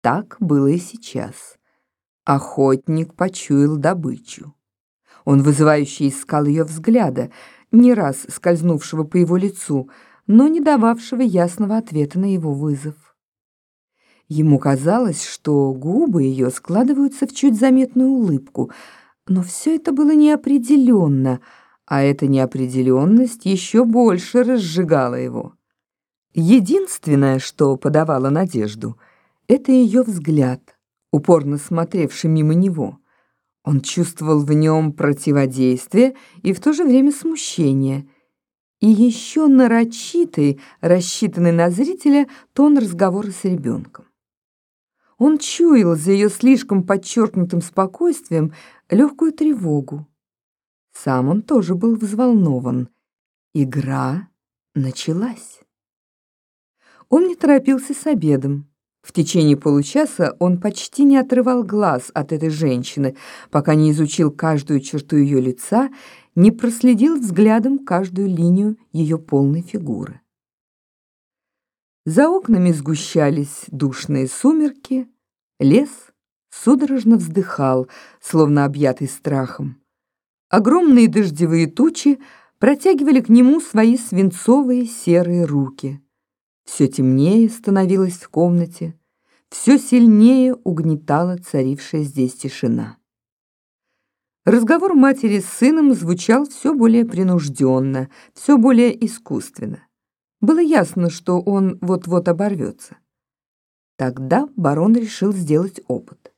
Так было и сейчас. Охотник почуял добычу. Он вызывающе искал ее взгляда, не раз скользнувшего по его лицу, но не дававшего ясного ответа на его вызов. Ему казалось, что губы ее складываются в чуть заметную улыбку, но все это было неопределенно, а эта неопределенность еще больше разжигала его. Единственное, что подавало надежду, это ее взгляд, упорно смотревший мимо него. Он чувствовал в нем противодействие и в то же время смущение. И еще нарочитый, рассчитанный на зрителя, тон разговора с ребенком. Он чуял за ее слишком подчеркнутым спокойствием легкую тревогу. Сам он тоже был взволнован. Игра началась. Он не торопился с обедом. В течение получаса он почти не отрывал глаз от этой женщины, пока не изучил каждую черту ее лица, не проследил взглядом каждую линию ее полной фигуры. За окнами сгущались душные сумерки, лес судорожно вздыхал, словно объятый страхом. Огромные дождевые тучи протягивали к нему свои свинцовые серые руки. Все темнее становилось в комнате, все сильнее угнетала царившая здесь тишина. Разговор матери с сыном звучал все более принужденно, все более искусственно. Было ясно, что он вот-вот оборвется. Тогда барон решил сделать опыт.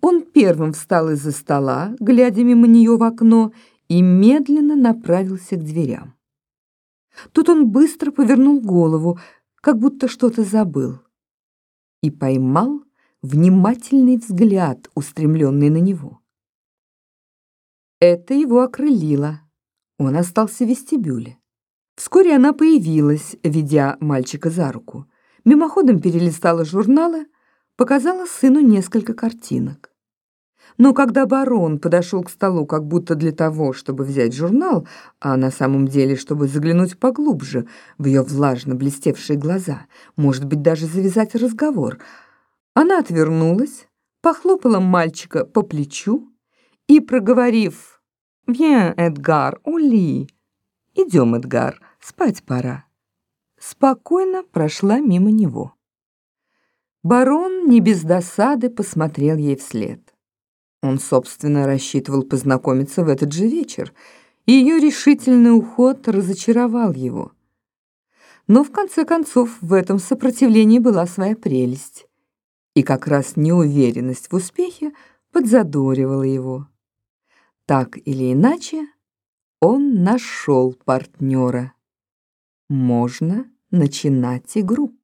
Он первым встал из-за стола, глядя мимо нее в окно, и медленно направился к дверям. Тут он быстро повернул голову, как будто что-то забыл, и поймал внимательный взгляд, устремленный на него. Это его окрылило. Он остался в вестибюле. Вскоре она появилась, ведя мальчика за руку. Мимоходом перелистала журналы, показала сыну несколько картинок. Но когда барон подошел к столу как будто для того, чтобы взять журнал, а на самом деле, чтобы заглянуть поглубже в ее влажно блестевшие глаза, может быть, даже завязать разговор, она отвернулась, похлопала мальчика по плечу и, проговорив «Bien, Эдгар, ули, идем, Эдгар, спать пора», спокойно прошла мимо него. Барон не без досады посмотрел ей вслед. Он, собственно, рассчитывал познакомиться в этот же вечер, и ее решительный уход разочаровал его. Но в конце концов в этом сопротивлении была своя прелесть, и как раз неуверенность в успехе подзадоривала его. Так или иначе, он нашел партнера. Можно начинать игру.